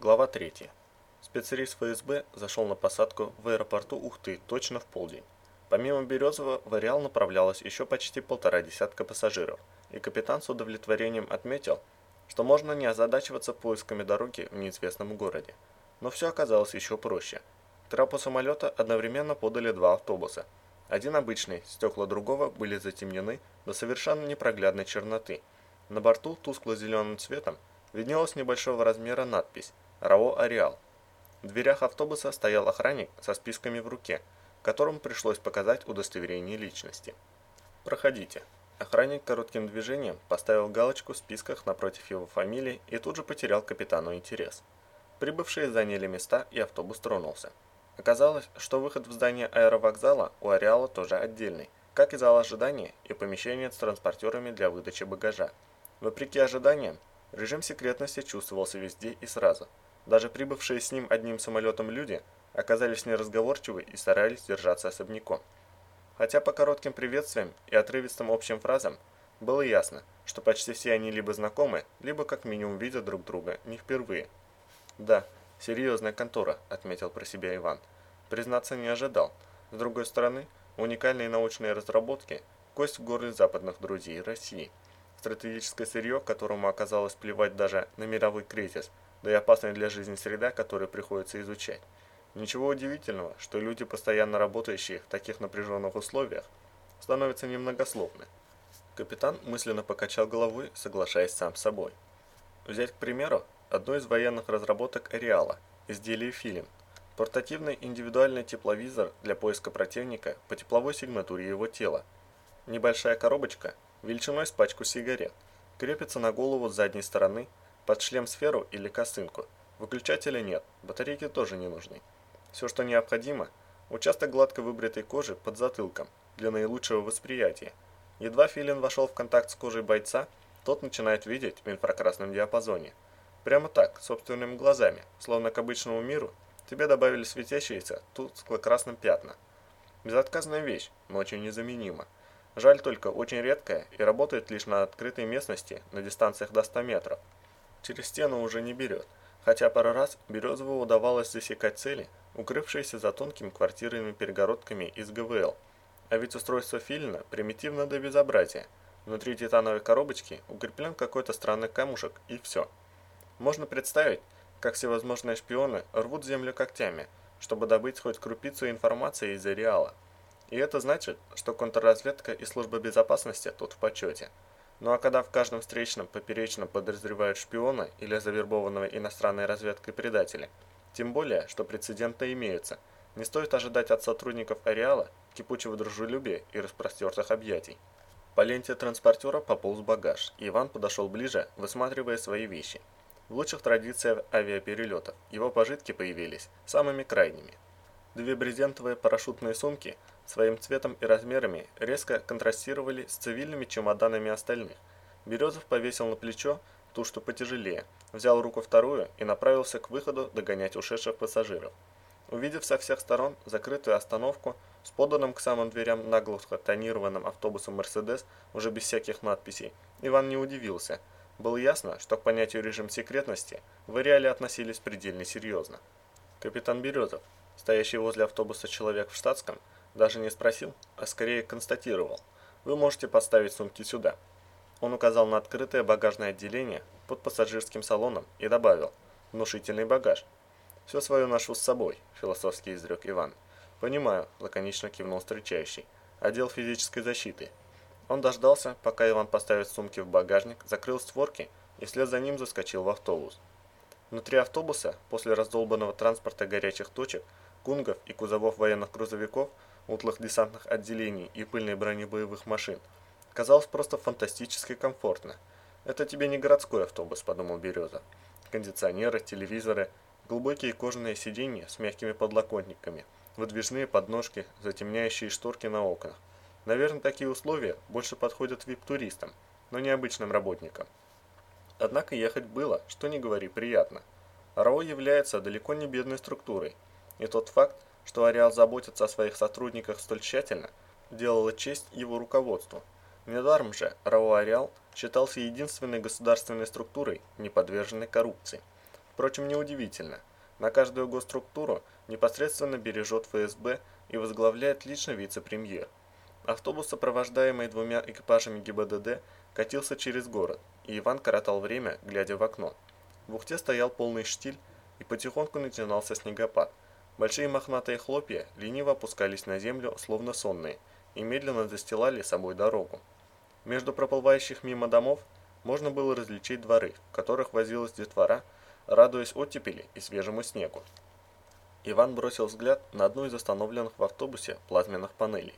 Глава 3. Спецрейс ФСБ зашел на посадку в аэропорту Ухты точно в полдень. Помимо Березова, в Ареал направлялось еще почти полтора десятка пассажиров, и капитан с удовлетворением отметил, что можно не озадачиваться поисками дороги в неизвестном городе. Но все оказалось еще проще. К трапу самолета одновременно подали два автобуса. Один обычный, стекла другого были затемнены до совершенно непроглядной черноты. На борту тускло-зеленым цветом виднелась небольшого размера надпись РАО «Ареал». В дверях автобуса стоял охранник со списками в руке, которому пришлось показать удостоверение личности. «Проходите». Охранник коротким движением поставил галочку в списках напротив его фамилии и тут же потерял капитану интерес. Прибывшие заняли места и автобус тронулся. Оказалось, что выход в здание аэровокзала у Ареала тоже отдельный, как и зал ожидания и помещение с транспортерами для выдачи багажа. Вопреки ожиданиям, режим секретности чувствовался везде и сразу – даже прибывшие с ним одним самолетом люди оказались неразговорчивы и старались держаться особняком. Хотя по коротким приветствиям и отрывистым общим фразам было ясно, что почти все они либо знакомы, либо как минимум видят друг друга не впервые. «Да, серьезная контора», — отметил про себя Иван. Признаться не ожидал. С другой стороны, уникальные научные разработки – кость в горле западных друзей России. Стратегическое сырье, которому оказалось плевать даже на мировой кризис – да и опасная для жизни среда, которую приходится изучать. Ничего удивительного, что люди, постоянно работающие в таких напряженных условиях, становятся немногословны. Капитан мысленно покачал головой, соглашаясь сам с собой. Взять, к примеру, одну из военных разработок Ареала, изделие Филин, портативный индивидуальный тепловизор для поиска противника по тепловой сигнатуре его тела. Небольшая коробочка, величиной с пачку сигарет, крепится на голову с задней стороны под шлем-сферу или косынку. Выключателя нет, батарейки тоже не нужны. Все, что необходимо, участок гладко выбритой кожи под затылком для наилучшего восприятия. Едва филин вошел в контакт с кожей бойца, тот начинает видеть в инфракрасном диапазоне. Прямо так, собственными глазами, словно к обычному миру, тебе добавили светящиеся тускло-красным пятна. Безотказная вещь, но очень незаменима. Жаль только очень редкая и работает лишь на открытой местности на дистанциях до 100 метров. Через стену уже не берет, хотя пару раз Березову удавалось засекать цели, укрывшиеся за тонкими квартирными перегородками из ГВЛ. А ведь устройство Филина примитивно до безобразия. Внутри титановой коробочки укреплен какой-то странный камушек и все. Можно представить, как всевозможные шпионы рвут землю когтями, чтобы добыть хоть крупицу информации из Ареала. И это значит, что контрразведка и служба безопасности тут в почете. Ну а когда в каждом встречном поперечно подозревают шпиона или завербованного иностранной разведкой предателя, тем более, что прецеденты имеются, не стоит ожидать от сотрудников Ареала кипучего дружелюбия и распростертых объятий. По ленте транспортера пополз багаж, и Иван подошел ближе, высматривая свои вещи. В лучших традициях авиаперелетов его пожитки появились самыми крайними. Две брезентовые парашютные сумки – своим цветом и размерами резко контрастировали с цивильными чемоданами остальных. Березов повесил на плечо ту, что потяжелее, взял руку вторую и направился к выходу догонять ушедших пассажиров. Увидев со всех сторон закрытую остановку с поданным к самым дверям наглухо тонированным автобусом «Мерседес» уже без всяких надписей, Иван не удивился. Было ясно, что к понятию режим секретности в Ареале относились предельно серьезно. Капитан Березов, стоящий возле автобуса человек в штатском, даже не спросил, а скорее констатировал. Вы можете поставить сумки сюда. Он указал на открытое багажное отделение под пассажирским салоном и добавил «внушительный багаж». «Все свое ношу с собой», – философски изрек Иван. «Понимаю», – лаконично кивнул встречающий. «Отдел физической защиты». Он дождался, пока Иван поставит сумки в багажник, закрыл створки и вслед за ним заскочил в автобус. Внутри автобуса, после раздолбанного транспорта горячих точек, кунгов и кузовов военных грузовиков – утлых десантных отделений и пыльной брони боевых машин, казалось просто фантастически комфортно. «Это тебе не городской автобус», – подумал Береза. Кондиционеры, телевизоры, глубокие кожаные сиденья с мягкими подлокотниками, выдвижные подножки, затемняющие шторки на окнах. Наверное, такие условия больше подходят вип-туристам, но не обычным работникам. Однако ехать было, что не говори, приятно. РАО является далеко не бедной структурой, и тот факт, что Ареал заботится о своих сотрудниках столь тщательно, делало честь его руководству. Недаром же РАО «Ареал» считался единственной государственной структурой, не подверженной коррупции. Впрочем, неудивительно. На каждую госструктуру непосредственно бережет ФСБ и возглавляет лично вице-премьер. Автобус, сопровождаемый двумя экипажами ГИБДД, катился через город, и Иван коротал время, глядя в окно. В Ухте стоял полный штиль, и потихоньку начинался снегопад. Большие мохнатые хлопья лениво опускались на землю, словно сонные, и медленно застилали собой дорогу. Между проплывающих мимо домов можно было различить дворы, в которых возилась детвора, радуясь оттепели и свежему снегу. Иван бросил взгляд на одну из установленных в автобусе плазменных панелей.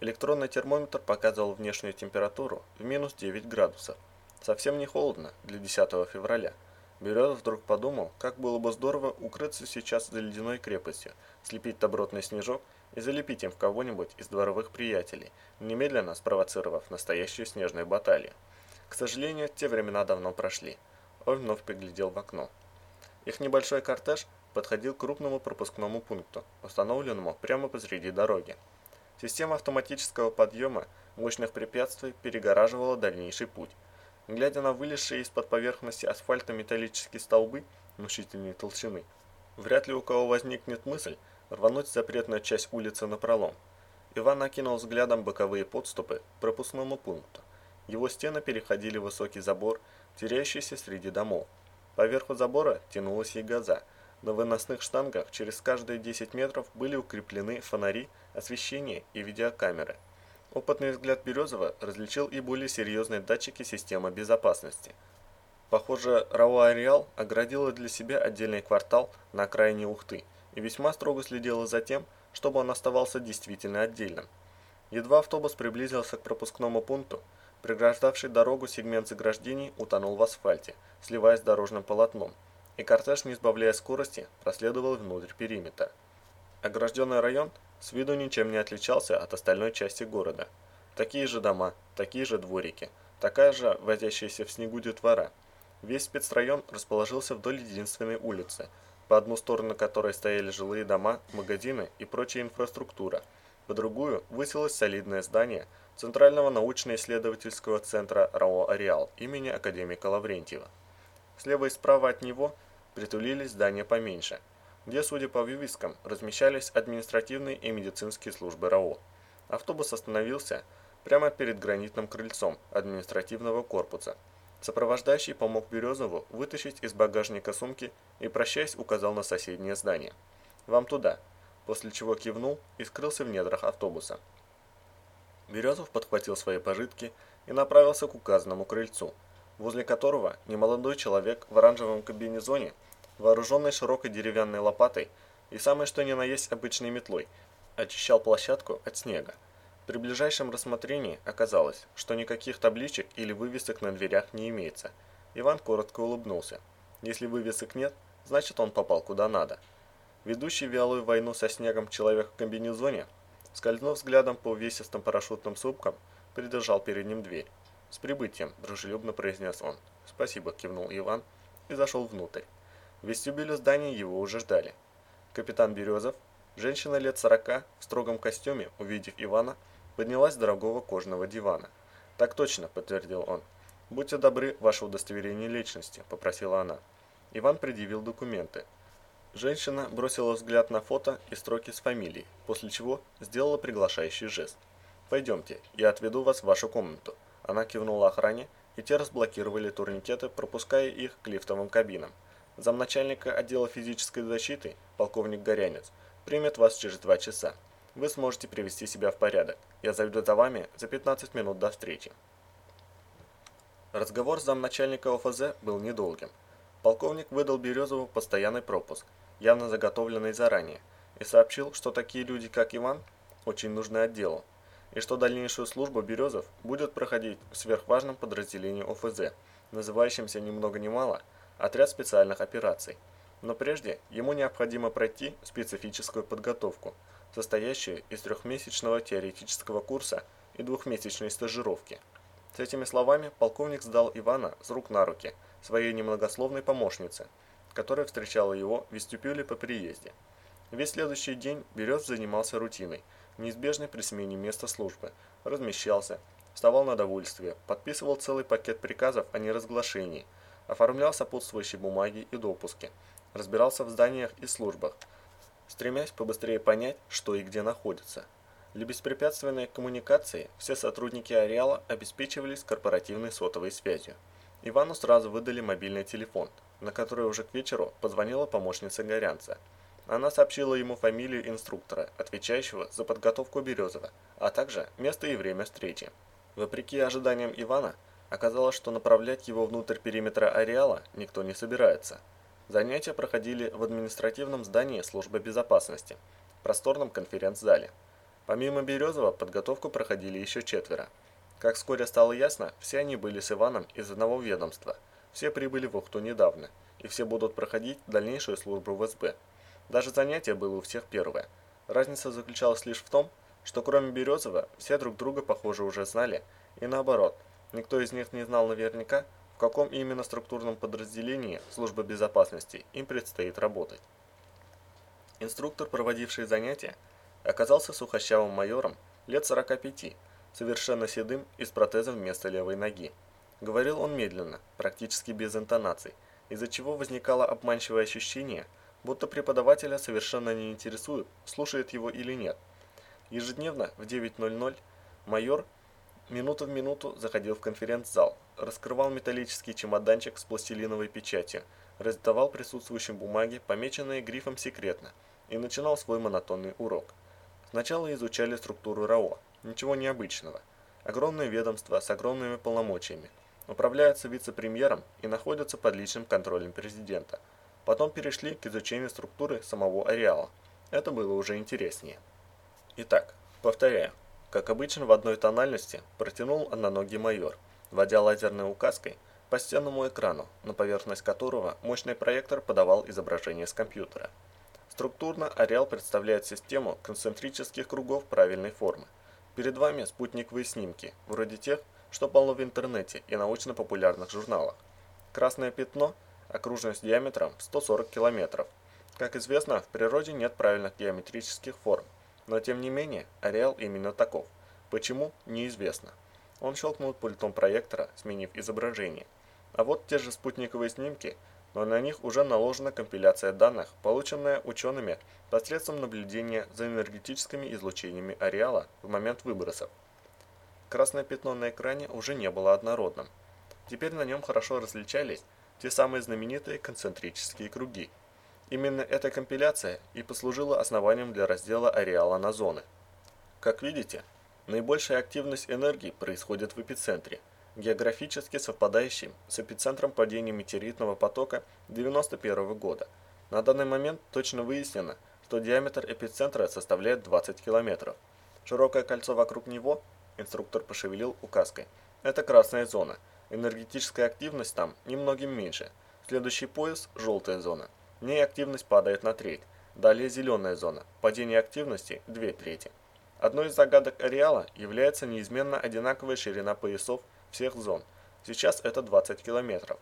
Электронный термометр показывал внешнюю температуру в минус 9 градусов. Совсем не холодно для 10 февраля. Березов вдруг подумал, как было бы здорово укрыться сейчас за ледяной крепостью, слепить добротный снежок и залепить им в кого-нибудь из дворовых приятелей, немедленно спровоцировав настоящую снежную баталию. К сожалению, те времена давно прошли. Он вновь поглядел в окно. Их небольшой кортеж подходил к крупному пропускному пункту, установленному прямо посреди дороги. Система автоматического подъема мощных препятствий перегораживала дальнейший путь. Глядя на вылезшие из-под поверхности асфальта металлические столбы внушительной толщины, вряд ли у кого возникнет мысль рвануть запретную часть улицы на пролом. Иван накинул взглядом боковые подступы к пропускному пункту. Его стены переходили высокий забор, теряющийся среди домов. Поверху забора тянулась ягоза. На выносных штангах через каждые 10 метров были укреплены фонари, освещение и видеокамеры. Опытный взгляд Березова различил и более серьезные датчики системы безопасности. Похоже, Рауа Ареал оградила для себя отдельный квартал на окраине Ухты и весьма строго следила за тем, чтобы он оставался действительно отдельным. Едва автобус приблизился к пропускному пункту, Преграждавший дорогу сегмент заграждений утонул в асфальте, сливаясь с дорожным полотном, и кортеж, не сбавляя скорости, проследовал внутрь периметра. Огражденный район с виду ничем не отличался от остальной части города. Такие же дома, такие же дворики, такая же возящаяся в снегу детвора. Весь спецрайон расположился вдоль единственной улицы, по одну сторону которой стояли жилые дома, магазины и прочая инфраструктура, по другую высилось солидное здание – Центрального научно-исследовательского центра РАО «Ареал» имени академика Лаврентьева. Слева и справа от него притулились здания поменьше, где, судя по вывескам, размещались административные и медицинские службы РАО. Автобус остановился прямо перед гранитным крыльцом административного корпуса. Сопровождающий помог Березову вытащить из багажника сумки и, прощаясь, указал на соседнее здание. «Вам туда», после чего кивнул и скрылся в недрах автобуса. Березов подхватил свои пожитки и направился к указанному крыльцу, возле которого немолодой человек в оранжевом комбинезоне, вооруженный широкой деревянной лопатой и самое что ни на есть обычной метлой, очищал площадку от снега. При ближайшем рассмотрении оказалось, что никаких табличек или вывесок на дверях не имеется. Иван коротко улыбнулся. Если вывесок нет, значит он попал куда надо. Ведущий вялую войну со снегом человек в комбинезоне Скользнув взглядом по увесистым парашютным сумкам, придержал перед ним дверь. «С прибытием», – дружелюбно произнес он. «Спасибо», – кивнул Иван и зашел внутрь. В вестибюле здания его уже ждали. Капитан Березов, женщина лет сорока, в строгом костюме, увидев Ивана, поднялась с дорогого кожаного дивана. «Так точно», – подтвердил он. «Будьте добры, ваше удостоверение личности», – попросила она. Иван предъявил документы. Женщина бросила взгляд на фото и строки с фамилией, после чего сделала приглашающий жест. «Пойдемте, я отведу вас в вашу комнату». Она кивнула охране, и те разблокировали турникеты, пропуская их к лифтовым кабинам. Замначальника отдела физической защиты, полковник Горянец, примет вас через два часа. Вы сможете привести себя в порядок. Я зайду за вами за 15 минут до встречи. Разговор с замначальника ОФЗ был недолгим. Полковник выдал Березову постоянный пропуск – явно заготовленный заранее, и сообщил, что такие люди, как Иван, очень нужны отделу, и что дальнейшую службу Березов будет проходить в сверхважном подразделении ОФЗ, называющемся ни много ни мало «Отряд специальных операций». Но прежде ему необходимо пройти специфическую подготовку, состоящую из трехмесячного теоретического курса и двухмесячной стажировки. С этими словами полковник сдал Ивана с рук на руки своей немногословной помощнице – которая встречала его в вестибюле по приезде. Весь следующий день Берез занимался рутиной, неизбежной при смене места службы, размещался, вставал на довольствие, подписывал целый пакет приказов о неразглашении, оформлял сопутствующие бумаги и допуски, разбирался в зданиях и службах, стремясь побыстрее понять, что и где находится. Для беспрепятственной коммуникации все сотрудники ареала обеспечивались корпоративной сотовой связью. Ивану сразу выдали мобильный телефон, на который уже к вечеру позвонила помощница Горянца. Она сообщила ему фамилию инструктора, отвечающего за подготовку Березова, а также место и время встречи. Вопреки ожиданиям Ивана, оказалось, что направлять его внутрь периметра ареала никто не собирается. Занятия проходили в административном здании службы безопасности, просторном конференц-зале. Помимо Березова, подготовку проходили еще четверо. Как вскоре стало ясно, все они были с Иваном из одного ведомства. Все прибыли в Ухту недавно, и все будут проходить дальнейшую службу в СБ. Даже занятие было у всех первое. Разница заключалась лишь в том, что кроме Березова, все друг друга, похоже, уже знали, и наоборот, никто из них не знал наверняка, в каком именно структурном подразделении службы безопасности им предстоит работать. Инструктор, проводивший занятия, оказался сухощавым майором лет 45, совершенно седым и с протезом вместо левой ноги. Говорил он медленно, практически без интонаций, из-за чего возникало обманчивое ощущение, будто преподавателя совершенно не интересует, слушает его или нет. Ежедневно в 9.00 майор минуту в минуту заходил в конференц-зал, раскрывал металлический чемоданчик с пластилиновой печатью, раздавал присутствующим бумаги, помеченные грифом «секретно», и начинал свой монотонный урок. Сначала изучали структуру РАО, ничего необычного. Огромное ведомство с огромными полномочиями. Управляется вице-премьером и находится под личным контролем президента. Потом перешли к изучению структуры самого ареала. Это было уже интереснее. Итак, повторяю. Как обычно в одной тональности протянул одноногий майор, вводя лазерной указкой по стенному экрану, на поверхность которого мощный проектор подавал изображение с компьютера. Структурно ареал представляет систему концентрических кругов правильной формы. Перед вами спутниковые снимки, вроде тех, что полно в интернете и научно-популярных журналах. Красное пятно – окружность диаметром 140 км. Как известно, в природе нет правильных геометрических форм, но тем не менее ареал именно таков. Почему – неизвестно. Он щелкнул пультом проектора, сменив изображение. А вот те же спутниковые снимки – но на них уже наложена компиляция данных, полученная учеными посредством наблюдения за энергетическими излучениями ареала в момент выбросов. Красное пятно на экране уже не было однородным. Теперь на нем хорошо различались те самые знаменитые концентрические круги. Именно эта компиляция и послужила основанием для раздела ареала на зоны. Как видите, наибольшая активность энергии происходит в эпицентре – географически совпадающим с эпицентром падения метеоритного потока 91 года. На данный момент точно выяснено, что диаметр эпицентра составляет 20 километров. Широкое кольцо вокруг него, инструктор пошевелил указкой, это красная зона. Энергетическая активность там немногим меньше. Следующий пояс – желтая зона. В ней активность падает на треть. Далее зеленая зона. Падение активности – две трети. Одной из загадок ареала является неизменно одинаковая ширина поясов всех зон. Сейчас это 20 километров.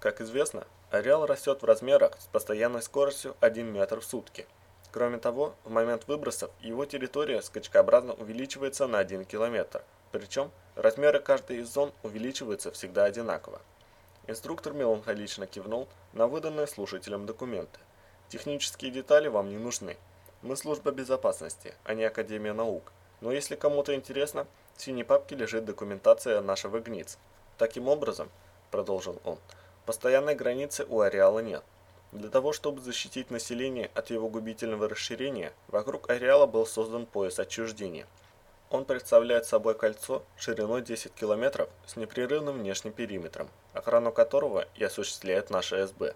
Как известно, ареал растет в размерах с постоянной скоростью 1 метр в сутки. Кроме того, в момент выбросов его территория скачкообразно увеличивается на 1 километр, причем размеры каждой из зон увеличиваются всегда одинаково. Инструктор меланхолично кивнул на выданные слушателям документы. Технические детали вам не нужны. Мы служба безопасности, а не Академия наук. Но если кому-то интересно, в синей папке лежит документация нашего ГНИЦ. Таким образом, продолжил он, постоянной границы у ареала нет. Для того, чтобы защитить население от его губительного расширения, вокруг ареала был создан пояс отчуждения. Он представляет собой кольцо шириной 10 км с непрерывным внешним периметром, охрану которого и осуществляет наша СБ.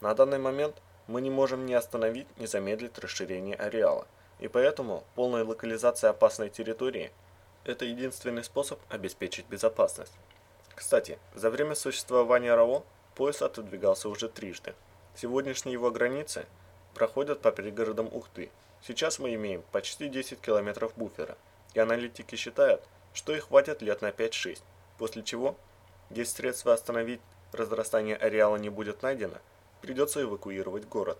На данный момент мы не можем ни остановить, ни замедлить расширение ареала, и поэтому полная локализация опасной территории – это единственный способ обеспечить безопасность. Кстати, за время существования РАО пояс отодвигался уже трижды. Сегодняшние его границы проходят по пригородам Ухты. Сейчас мы имеем почти 10 километров буфера, и аналитики считают, что их хватит лет на 5-6, после чего, если средства остановить разрастание ареала не будет найдено, придется эвакуировать город.